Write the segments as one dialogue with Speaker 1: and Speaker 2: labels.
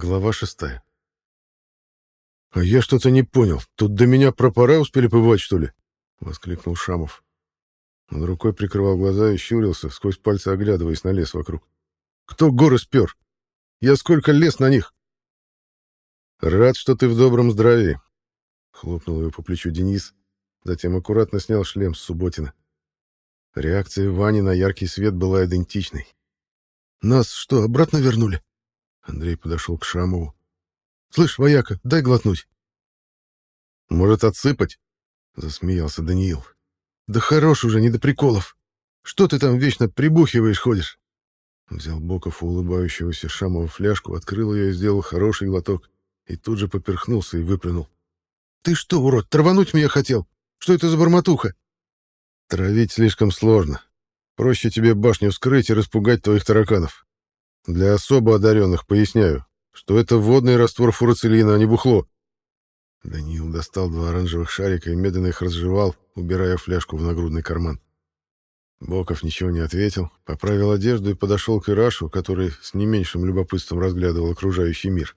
Speaker 1: Глава шестая. «А я что-то не понял. Тут до меня пропора успели побывать, что ли?» — воскликнул Шамов. Он рукой прикрывал глаза и щурился, сквозь пальцы оглядываясь на лес вокруг. «Кто горы спер? Я сколько лес на них!» «Рад, что ты в добром здравии», — хлопнул его по плечу Денис, затем аккуратно снял шлем с Субботина. Реакция Вани на яркий свет была идентичной. «Нас что, обратно вернули?» Андрей подошел к Шамову. «Слышь, вояка, дай глотнуть». «Может, отсыпать?» — засмеялся Даниил. «Да хорош уже, не до приколов. Что ты там вечно прибухиваешь, ходишь?» Взял Боков улыбающегося Шамова фляжку, открыл ее и сделал хороший глоток, и тут же поперхнулся и выплюнул. «Ты что, урод, травануть меня хотел? Что это за бормотуха?» «Травить слишком сложно. Проще тебе башню скрыть и распугать твоих тараканов. Для особо одаренных поясняю, что это водный раствор фурацилина, а не бухло. Даниил достал два оранжевых шарика и медленно их разжевал, убирая фляжку в нагрудный карман. Боков ничего не ответил, поправил одежду и подошел к Ирашу, который с не меньшим любопытством разглядывал окружающий мир.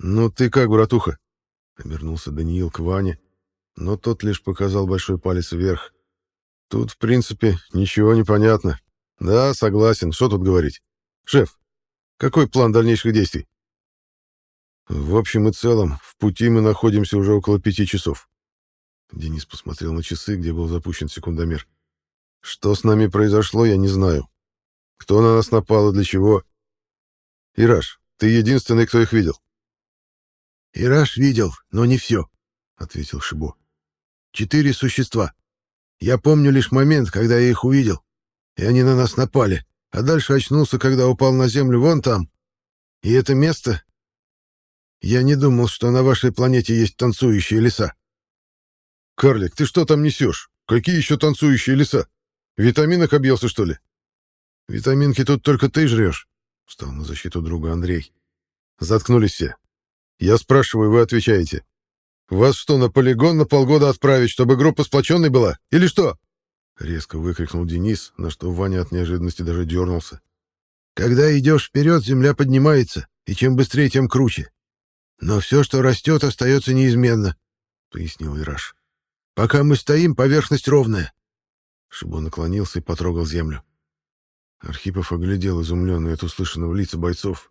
Speaker 1: «Ну ты как, братуха?» — обернулся Даниил к Ване, но тот лишь показал большой палец вверх. «Тут, в принципе, ничего не понятно. Да, согласен, что тут говорить. Шеф, какой план дальнейших действий?» В общем и целом, в пути мы находимся уже около пяти часов. Денис посмотрел на часы, где был запущен секундомер. Что с нами произошло, я не знаю. Кто на нас напал и для чего? Ираш, ты единственный, кто их видел.
Speaker 2: Ираш видел, но не все, ответил Шибо. Четыре существа. Я помню лишь момент, когда я их увидел, и они на нас напали, а дальше очнулся, когда упал на землю вон там. И это место я не думал, что на вашей планете есть танцующие леса.
Speaker 1: Карлик, ты что там несешь? Какие еще танцующие леса? Витаминок объелся, что ли? Витаминки тут только ты жрешь. Встал на защиту друга Андрей. Заткнулись все. Я спрашиваю, вы отвечаете. Вас что, на полигон на полгода отправить, чтобы группа сплоченной была? Или что? Резко выкрикнул Денис, на что Ваня от неожиданности даже дернулся.
Speaker 2: Когда идешь вперед, земля поднимается, и чем быстрее, тем круче. Но все, что растет, остается неизменно, — пояснил Ираш. Пока мы стоим, поверхность ровная.
Speaker 1: Шибо наклонился и потрогал землю. Архипов оглядел изумленные от услышанного лица бойцов.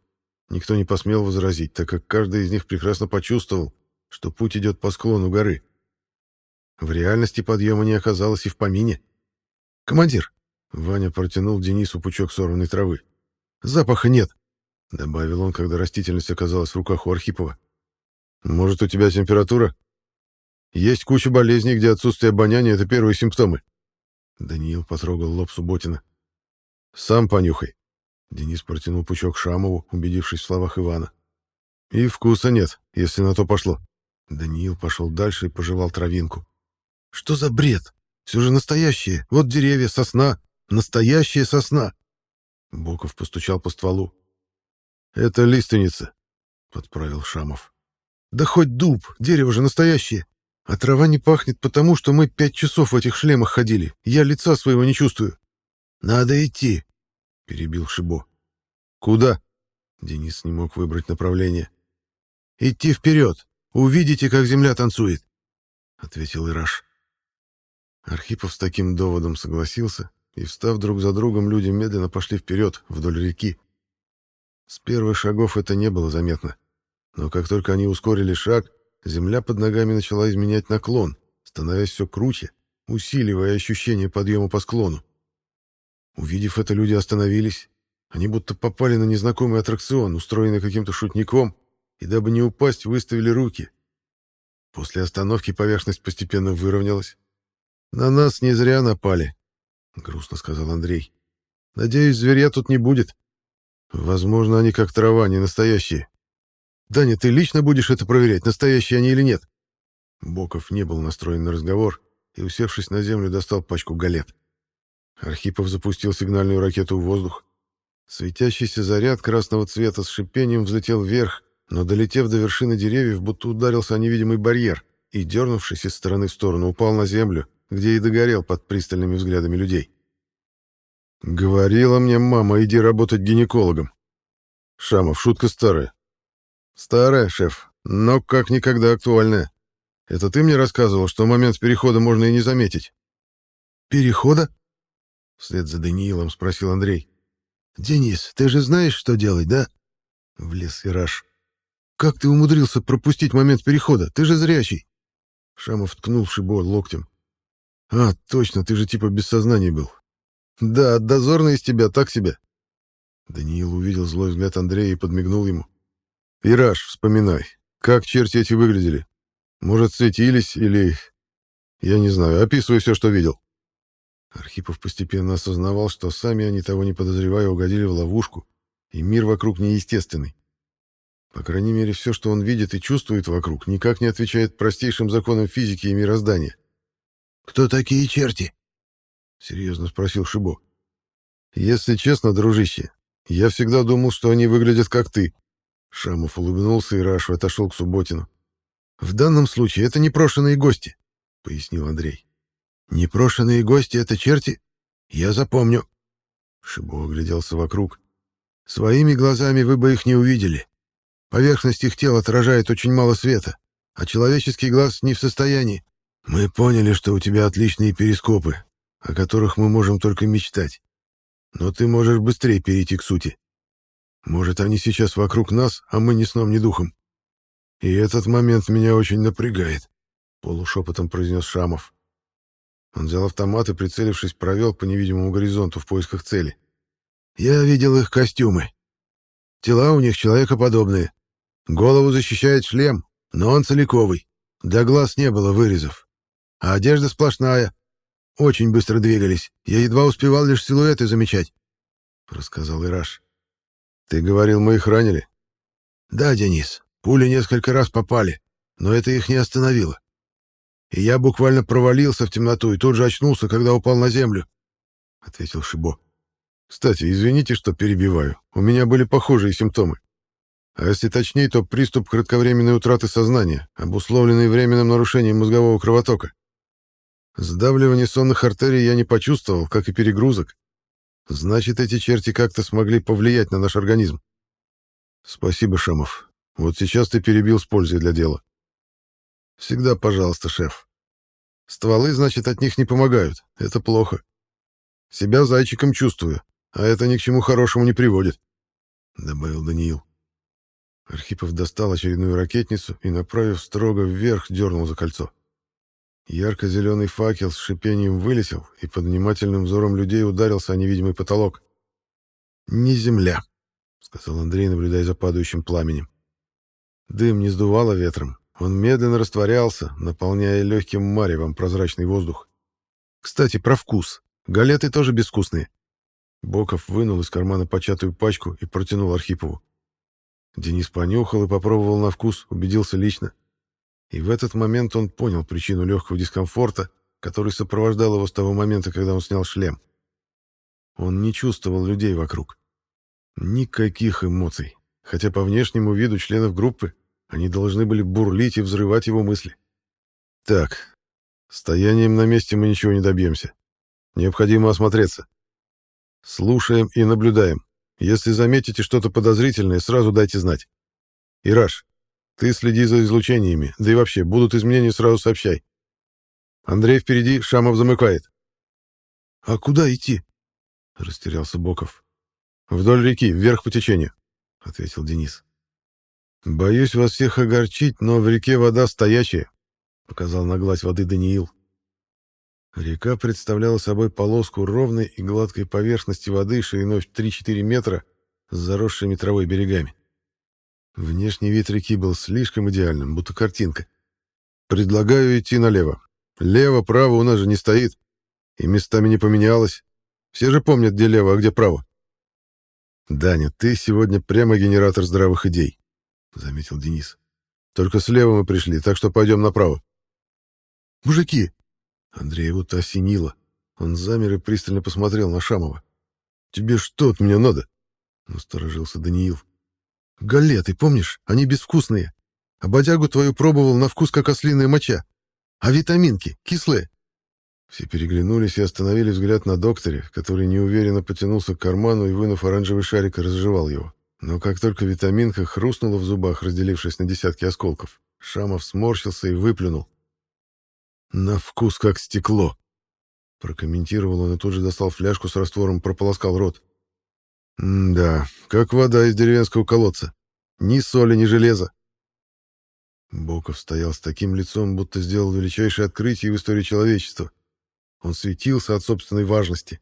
Speaker 1: Никто не посмел возразить, так как каждый из них прекрасно почувствовал, что путь идет по склону горы. В реальности подъема не оказалось и в помине. «Командир!» — Ваня протянул Денису пучок сорванной травы. «Запаха нет!» — добавил он, когда растительность оказалась в руках у Архипова. «Может, у тебя температура? Есть куча болезней, где отсутствие обоняния — это первые симптомы». Даниил потрогал лоб Субботина. «Сам понюхай». Денис протянул пучок Шамову, убедившись в словах Ивана. «И вкуса нет, если на то пошло». Даниил пошел дальше и пожевал травинку. «Что за бред? Все же настоящее. Вот деревья, сосна. Настоящая сосна!» Боков постучал по стволу. «Это лиственница», — подправил Шамов. «Да хоть дуб, дерево же настоящее. А трава не пахнет потому, что мы пять часов в этих шлемах ходили. Я лица своего не чувствую».
Speaker 2: «Надо идти», — перебил Шибо.
Speaker 1: «Куда?» — Денис не мог выбрать направление.
Speaker 2: «Идти вперед. Увидите, как земля танцует», — ответил Ираш.
Speaker 1: Архипов с таким доводом согласился, и, встав друг за другом, люди медленно пошли вперед, вдоль реки, с первых шагов это не было заметно. Но как только они ускорили шаг, земля под ногами начала изменять наклон, становясь все круче, усиливая ощущение подъема по склону. Увидев это, люди остановились. Они будто попали на незнакомый аттракцион, устроенный каким-то шутником, и дабы не упасть, выставили руки. После остановки поверхность постепенно выровнялась. «На нас не зря напали», — грустно сказал Андрей. «Надеюсь, зверя тут не будет». Возможно, они как трава, не настоящие. Даня, ты лично будешь это проверять, настоящие они или нет? Боков не был настроен на разговор и, усевшись на землю, достал пачку галет. Архипов запустил сигнальную ракету в воздух. Светящийся заряд красного цвета с шипением взлетел вверх, но, долетев до вершины деревьев, будто ударился о невидимый барьер и, дернувшись из стороны в сторону, упал на землю, где и догорел под пристальными взглядами людей. Говорила мне мама, иди работать гинекологом. Шамов, шутка старая. Старая, шеф, но как никогда актуальная. Это ты мне рассказывал, что момент перехода можно и не заметить.
Speaker 2: Перехода?
Speaker 1: Вслед за Даниилом спросил Андрей.
Speaker 2: Денис, ты же знаешь, что делать, да?
Speaker 1: Влез Ираш.
Speaker 2: Как ты умудрился пропустить момент перехода? Ты же зрячий.
Speaker 1: Шамов ткнул Шибо локтем. А, точно, ты же типа без сознания был. Да, дозорный из тебя так себе. Даниил увидел злой взгляд Андрея и подмигнул ему. «Ираш, вспоминай, как черти эти выглядели? Может, светились или... Я не знаю, описывай все, что видел». Архипов постепенно осознавал, что сами они, того не подозревая, угодили в ловушку, и мир вокруг неестественный. По крайней мере, все, что он видит и чувствует вокруг, никак не отвечает простейшим законам физики и мироздания.
Speaker 2: «Кто такие черти?»
Speaker 1: — серьезно спросил Шибо. «Если честно, дружище, я всегда думал, что они выглядят как ты». Шамов улыбнулся, и Рашу отошел к Субботину.
Speaker 2: «В данном случае это непрошенные гости», — пояснил Андрей. «Непрошенные гости — это черти? Я запомню».
Speaker 1: Шибо огляделся вокруг.
Speaker 2: «Своими глазами вы бы их не увидели. Поверхность их тел отражает очень мало света, а человеческий глаз не в состоянии. Мы поняли, что у тебя отличные перископы, о которых мы можем только мечтать. Но ты можешь быстрее перейти к сути. Может, они сейчас вокруг нас, а мы ни сном, ни духом. И этот момент меня очень напрягает, — полушепотом произнес Шамов.
Speaker 1: Он взял автомат и, прицелившись, провел по невидимому горизонту в поисках цели.
Speaker 2: Я видел их костюмы. Тела у них человекоподобные. Голову защищает шлем, но он целиковый. До глаз не было вырезов. А одежда сплошная. Очень быстро двигались. Я едва успевал лишь силуэты замечать, — рассказал Ираш.
Speaker 1: Ты говорил, мы их ранили?
Speaker 2: Да, Денис. Пули несколько раз попали, но это их не остановило. И я буквально провалился в темноту и тут же очнулся, когда упал на землю, — ответил Шибо.
Speaker 1: Кстати, извините, что перебиваю. У меня были похожие симптомы. А если точнее, то приступ кратковременной утраты сознания, обусловленный временным нарушением мозгового кровотока. Сдавливание сонных артерий я не почувствовал, как и перегрузок. Значит, эти черти как-то смогли повлиять на наш организм. Спасибо, Шамов. Вот сейчас ты перебил с пользой для дела. Всегда пожалуйста, шеф. Стволы, значит, от них не помогают. Это плохо. Себя зайчиком чувствую, а это ни к чему хорошему не приводит, — добавил Даниил. Архипов достал очередную ракетницу и, направив строго вверх, дернул за кольцо. Ярко-зеленый факел с шипением вылетел и под внимательным взором людей ударился о невидимый потолок. «Не земля», — сказал Андрей, наблюдая за падающим пламенем. Дым не сдувало ветром. Он медленно растворялся, наполняя легким маревом прозрачный воздух. Кстати, про вкус. Галеты тоже безвкусные. Боков вынул из кармана початую пачку и протянул Архипову. Денис понюхал и попробовал на вкус, убедился лично. И в этот момент он понял причину легкого дискомфорта, который сопровождал его с того момента, когда он снял шлем. Он не чувствовал людей вокруг. Никаких эмоций, хотя по внешнему виду членов группы они должны были бурлить и взрывать его мысли. Так, стоянием на месте мы ничего не добьемся. Необходимо осмотреться. Слушаем и наблюдаем. Если заметите что-то подозрительное, сразу дайте знать. Ираш, ты следи за излучениями, да и вообще, будут изменения, сразу сообщай. Андрей впереди, Шамов замыкает.
Speaker 2: — А куда идти?
Speaker 1: — растерялся Боков. — Вдоль реки, вверх по течению, — ответил Денис. — Боюсь вас всех огорчить, но в реке вода стоячая, — показал на гладь воды Даниил. Река представляла собой полоску ровной и гладкой поверхности воды шириной в 3-4 метра с заросшими травой берегами. Внешний вид реки был слишком идеальным, будто картинка. Предлагаю идти налево. Лево-право у нас же не стоит. И местами не поменялось. Все же помнят, где лево, а где право. «Даня, ты сегодня прямо генератор здравых идей», — заметил Денис. «Только слева мы пришли, так что пойдем направо».
Speaker 2: «Мужики!»
Speaker 1: Андрея будто осенило. Он замер и пристально посмотрел на Шамова. «Тебе что от меня надо?» — насторожился Даниил.
Speaker 2: Галеты, помнишь? Они безвкусные. А бодягу твою пробовал на вкус, как ослиная моча. А витаминки? Кислые.
Speaker 1: Все переглянулись и остановили взгляд на докторе, который неуверенно потянулся к карману и, вынув оранжевый шарик, разжевал его. Но как только витаминка хрустнула в зубах, разделившись на десятки осколков, Шамов сморщился и выплюнул. «На вкус как стекло!» Прокомментировал он и тут же достал фляжку с раствором, прополоскал рот. «Да, как вода из деревенского колодца. Ни соли, ни железа». Боков стоял с таким лицом, будто сделал величайшее открытие в истории человечества. Он светился от собственной важности.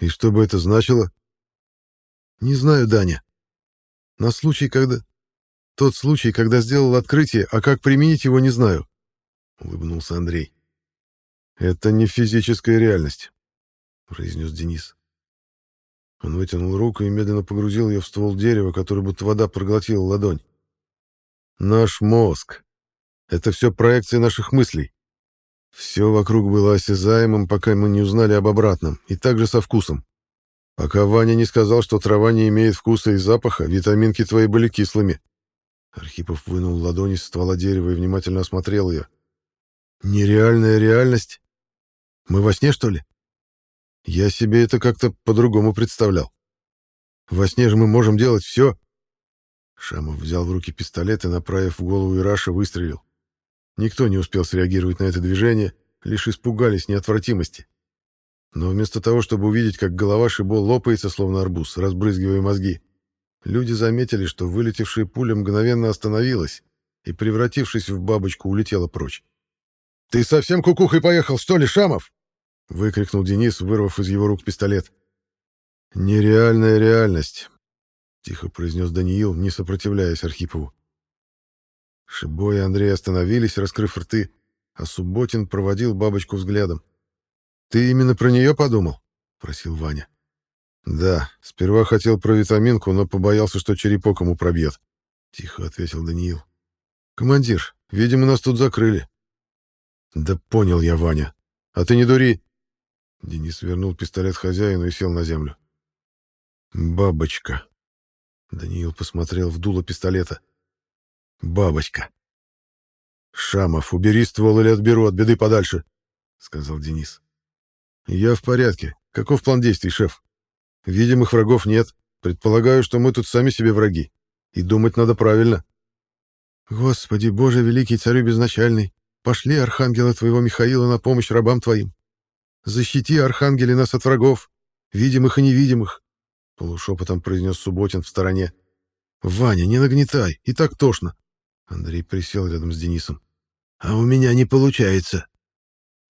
Speaker 1: И что бы это значило? «Не знаю, Даня. На случай, когда... Тот случай, когда сделал открытие, а как применить его, не знаю», — улыбнулся Андрей. «Это не физическая реальность», — произнес Денис. Он вытянул руку и медленно погрузил ее в ствол дерева, который будто вода проглотила ладонь. «Наш мозг. Это все проекции наших мыслей. Все вокруг было осязаемым, пока мы не узнали об обратном, и также со вкусом. Пока Ваня не сказал, что трава не имеет вкуса и запаха, витаминки твои были кислыми». Архипов вынул ладони из ствола дерева и внимательно осмотрел ее. «Нереальная реальность? Мы во сне, что ли? Я себе это как-то по-другому представлял. Во сне же мы можем делать все. Шамов взял в руки пистолет и, направив в голову Ираша, выстрелил. Никто не успел среагировать на это движение, лишь испугались неотвратимости. Но вместо того, чтобы увидеть, как голова Шибо лопается, словно арбуз, разбрызгивая мозги, люди заметили, что вылетевшая пуля мгновенно остановилась и, превратившись в бабочку, улетела прочь. «Ты совсем кукухой поехал, что ли, Шамов?» — выкрикнул Денис, вырвав из его рук пистолет. «Нереальная реальность», — тихо произнес Даниил, не сопротивляясь Архипову. Шибо и Андрей остановились, раскрыв рты, а Субботин проводил бабочку взглядом. «Ты именно про нее подумал?» — просил Ваня. «Да, сперва хотел про витаминку, но побоялся, что черепок ему пробьет», — тихо ответил Даниил. «Командир, видимо, нас тут закрыли». «Да понял я, Ваня. А ты не дури. Денис вернул пистолет хозяину и сел на землю. «Бабочка». Даниил посмотрел в дуло пистолета. «Бабочка». «Шамов, убери ствол или отберу от беды подальше», — сказал Денис. «Я в порядке. Каков план действий, шеф? Видимых врагов нет. Предполагаю, что мы тут сами себе враги. И думать надо правильно». «Господи, Боже великий, царю безначальный, пошли архангела твоего Михаила на помощь рабам твоим. Защити, архангели, нас от врагов, видимых и невидимых, — полушепотом произнес Субботин в стороне. — Ваня, не нагнетай, и так тошно. Андрей присел рядом с Денисом. — А у меня не получается.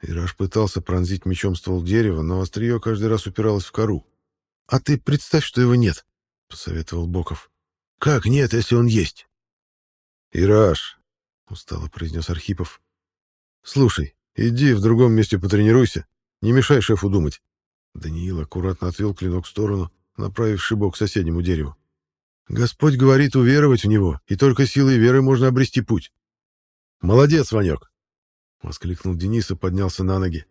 Speaker 1: Ираш пытался пронзить мечом ствол дерева, но острие каждый раз упиралось в кору. — А ты представь, что его нет, — посоветовал Боков. — Как нет, если он есть? — Ираш, — устало произнес Архипов. — Слушай, иди в другом месте потренируйся. Не мешай шефу думать. Даниил аккуратно отвел клинок в сторону, направив шибок к соседнему дереву. Господь говорит уверовать в него, и только силой веры можно обрести путь. Молодец, Ванек! Воскликнул Денис и поднялся на ноги.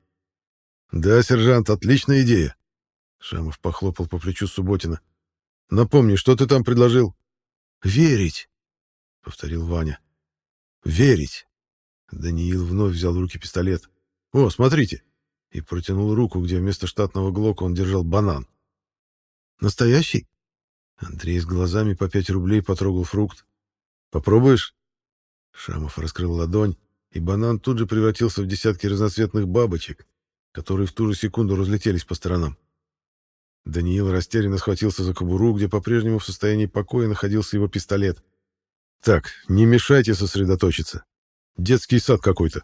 Speaker 1: Да, сержант, отличная идея. Шамов похлопал по плечу Субботина. Напомни, что ты там предложил? Верить, повторил Ваня. Верить. Даниил вновь взял в руки пистолет. О, смотрите, и протянул руку, где вместо штатного глока он держал банан. «Настоящий?» Андрей с глазами по пять рублей потрогал фрукт. «Попробуешь?» Шамов раскрыл ладонь, и банан тут же превратился в десятки разноцветных бабочек, которые в ту же секунду разлетелись по сторонам. Даниил растерянно схватился за кобуру, где по-прежнему в состоянии покоя находился его пистолет. «Так, не мешайте сосредоточиться. Детский сад какой-то».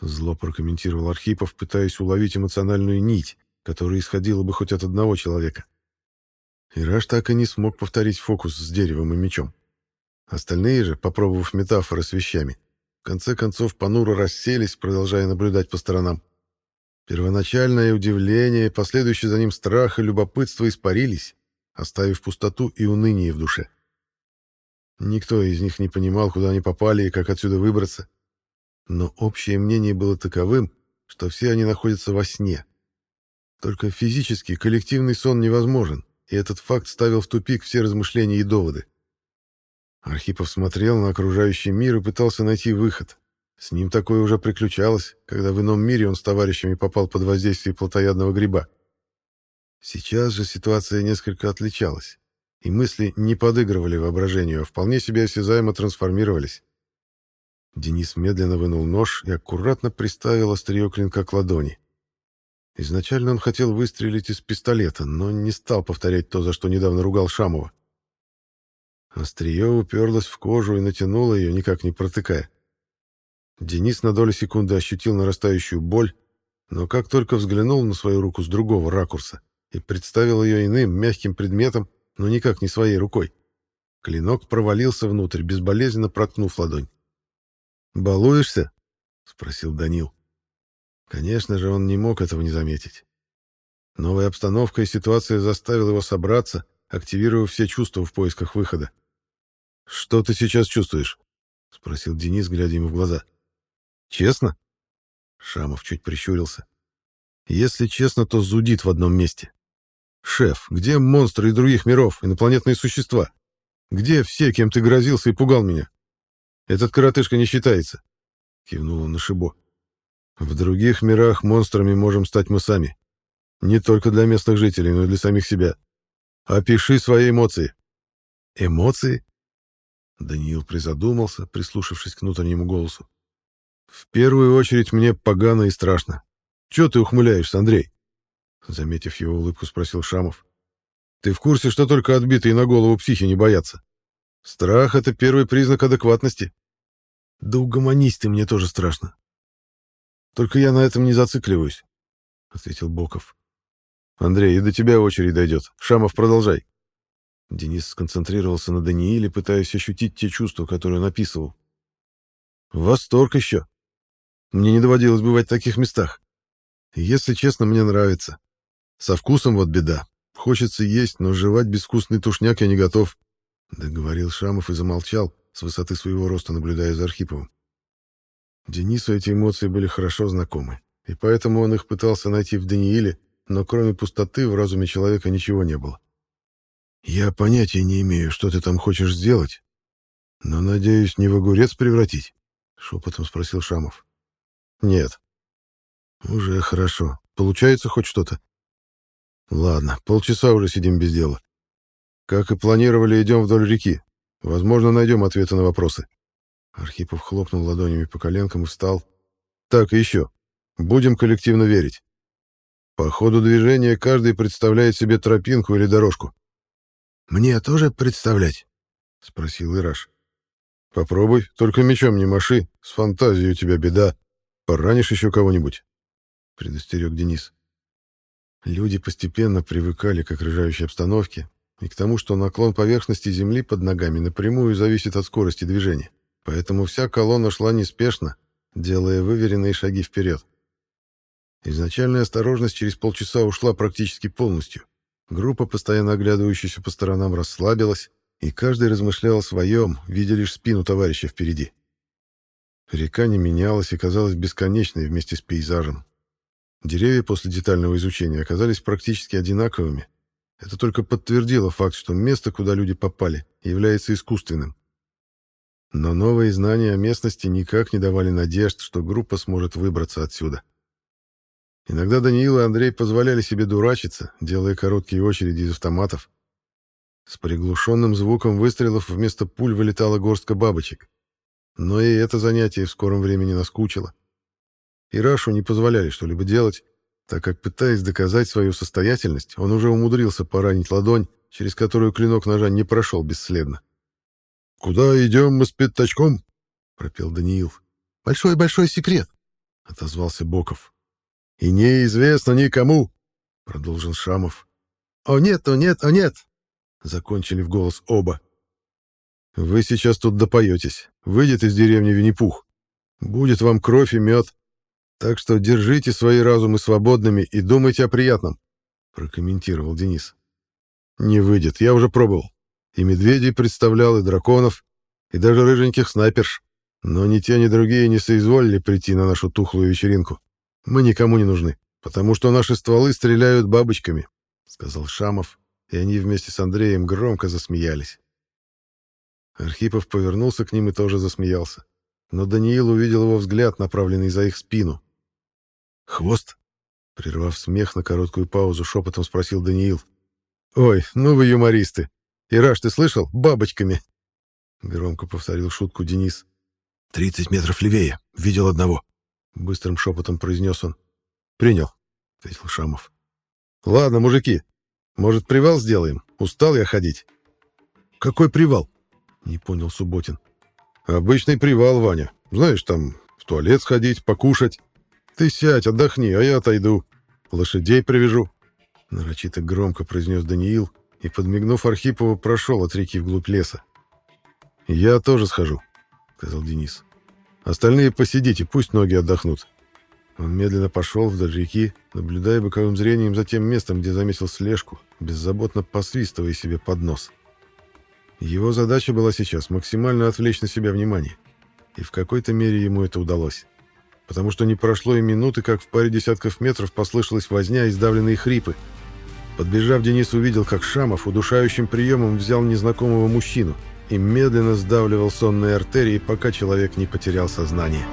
Speaker 1: Зло прокомментировал Архипов, пытаясь уловить эмоциональную нить, которая исходила бы хоть от одного человека. Ираш так и не смог повторить фокус с деревом и мечом. Остальные же, попробовав метафоры с вещами, в конце концов понуро расселись, продолжая наблюдать по сторонам. Первоначальное удивление, последующий за ним страх и любопытство испарились, оставив пустоту и уныние в душе. Никто из них не понимал, куда они попали и как отсюда выбраться. Но общее мнение было таковым, что все они находятся во сне. Только физически коллективный сон невозможен, и этот факт ставил в тупик все размышления и доводы. Архипов смотрел на окружающий мир и пытался найти выход. С ним такое уже приключалось, когда в ином мире он с товарищами попал под воздействие плотоядного гриба. Сейчас же ситуация несколько отличалась, и мысли не подыгрывали воображению, а вполне себе осязаемо трансформировались. Денис медленно вынул нож и аккуратно приставил острие клинка к ладони. Изначально он хотел выстрелить из пистолета, но не стал повторять то, за что недавно ругал Шамова. Острие уперлось в кожу и натянуло ее, никак не протыкая. Денис на долю секунды ощутил нарастающую боль, но как только взглянул на свою руку с другого ракурса и представил ее иным, мягким предметом, но никак не своей рукой, клинок провалился внутрь, безболезненно проткнув ладонь. «Балуешься?» — спросил Данил. Конечно же, он не мог этого не заметить. Новая обстановка и ситуация заставила его собраться, активируя все чувства в поисках выхода. «Что ты сейчас чувствуешь?» — спросил Денис, глядя ему в глаза. «Честно?» Шамов чуть прищурился. «Если честно, то зудит в одном месте. Шеф, где монстры и других миров, инопланетные существа? Где все, кем ты грозился и пугал меня? Этот коротышка не считается. Кивнул он на Шибо. В других мирах монстрами можем стать мы сами. Не только для местных жителей, но и для самих себя. Опиши свои эмоции. Эмоции? Даниил призадумался, прислушавшись к внутреннему голосу. В первую очередь мне погано и страшно. Чего ты ухмыляешься, Андрей? Заметив его улыбку, спросил Шамов. Ты в курсе, что только отбитые на голову психи не боятся? Страх — это первый признак адекватности. Да угомонись ты, мне тоже страшно. Только я на этом не зацикливаюсь, — ответил Боков. Андрей, и до тебя очередь дойдет. Шамов, продолжай. Денис сконцентрировался на Данииле, пытаясь ощутить те чувства, которые он описывал. Восторг еще. Мне не доводилось бывать в таких местах. если честно, мне нравится. Со вкусом вот беда. Хочется есть, но жевать безвкусный тушняк я не готов. Договорил Шамов и замолчал, с высоты своего роста наблюдая за Архиповым. Денису эти эмоции были хорошо знакомы, и поэтому он их пытался найти в Данииле, но кроме пустоты в разуме человека ничего не было. «Я понятия не имею, что ты там хочешь сделать, но, надеюсь, не в огурец превратить?» — шепотом спросил Шамов. «Нет». «Уже хорошо. Получается хоть что-то?» «Ладно, полчаса уже сидим без дела. Как и планировали, идем вдоль реки. Возможно, найдем ответы на вопросы. Архипов хлопнул ладонями по коленкам и встал. Так, и еще. Будем коллективно верить. По ходу движения каждый представляет себе тропинку или дорожку. «Мне тоже представлять?» — спросил Ираш. «Попробуй, только мечом не маши, с фантазией у тебя беда. Поранишь еще кого-нибудь», — предостерег Денис. Люди постепенно привыкали к окружающей обстановке, и к тому, что наклон поверхности Земли под ногами напрямую зависит от скорости движения. Поэтому вся колонна шла неспешно, делая выверенные шаги вперед. Изначальная осторожность через полчаса ушла практически полностью. Группа, постоянно оглядывающаяся по сторонам, расслабилась, и каждый размышлял о своем, видя лишь спину товарища впереди. Река не менялась и казалась бесконечной вместе с пейзажем. Деревья после детального изучения оказались практически одинаковыми, это только подтвердило факт, что место, куда люди попали, является искусственным. Но новые знания о местности никак не давали надежд, что группа сможет выбраться отсюда. Иногда Даниил и Андрей позволяли себе дурачиться, делая короткие очереди из автоматов. С приглушенным звуком выстрелов вместо пуль вылетала горстка бабочек. Но и это занятие в скором времени наскучило. И Рашу не позволяли что-либо делать, так как, пытаясь доказать свою состоятельность, он уже умудрился поранить ладонь, через которую клинок ножа не прошел бесследно. «Куда идем мы с пятачком?» — пропел Даниил. «Большой-большой секрет», — отозвался Боков. «И неизвестно никому», — продолжил Шамов. «О нет, о нет, о нет!» — закончили в голос оба. «Вы сейчас тут допоетесь. Выйдет из деревни Винни-Пух. Будет вам кровь и мед, так что держите свои разумы свободными и думайте о приятном, прокомментировал Денис. Не выйдет, я уже пробовал. И медведей представлял, и драконов, и даже рыженьких снайперш. Но ни те, ни другие не соизволили прийти на нашу тухлую вечеринку. Мы никому не нужны, потому что наши стволы стреляют бабочками, сказал Шамов, и они вместе с Андреем громко засмеялись. Архипов повернулся к ним и тоже засмеялся. Но Даниил увидел его взгляд, направленный за их спину. «Хвост?» Прервав смех на короткую паузу, шепотом спросил Даниил. «Ой, ну вы юмористы. «Ираш, ты слышал? Бабочками!» Громко повторил шутку Денис.
Speaker 2: «Тридцать метров левее. Видел одного», — быстрым шепотом произнес он.
Speaker 1: «Принял», — ответил Шамов. «Ладно, мужики, может, привал сделаем? Устал я ходить».
Speaker 2: «Какой привал?»
Speaker 1: — не понял Субботин. «Обычный привал, Ваня. Знаешь, там в туалет сходить, покушать. Ты сядь, отдохни, а я отойду. Лошадей привяжу». Нарочито громко произнес Даниил и, подмигнув Архипову, прошел от реки вглубь леса. «Я тоже схожу», — сказал Денис. «Остальные посидите, пусть ноги отдохнут». Он медленно пошел вдоль реки, наблюдая боковым зрением за тем местом, где заметил слежку, беззаботно посвистывая себе под нос. Его задача была сейчас максимально отвлечь на себя внимание. И в какой-то мере ему это удалось. Потому что не прошло и минуты, как в паре десятков метров послышалась возня и сдавленные хрипы. Подбежав, Денис увидел, как Шамов удушающим приемом взял незнакомого мужчину и медленно сдавливал сонные артерии, пока человек не потерял сознание.